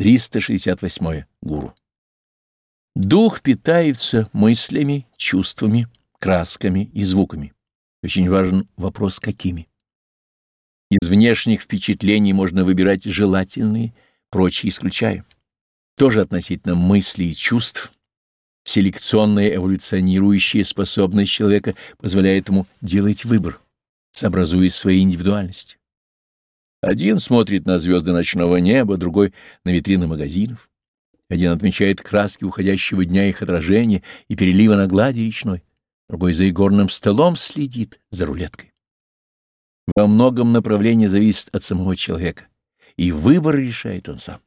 368. Гуру. Дух питается мыслями, чувствами, красками и звуками. Очень важен вопрос, какими. Из внешних впечатлений можно выбирать желательные, прочие исключая. Тоже относительно мыслей и чувств. Селекционная эволюционирующая способность человека позволяет ему делать выбор, сообразуясь своей индивидуальностью. Один смотрит на звезды ночного неба, другой — на витрины магазинов. Один отмечает краски уходящего дня их отражения и перелива на глади речной, другой за игорным столом следит за рулеткой. Во многом направлении зависит от самого человека, и выбор решает он сам.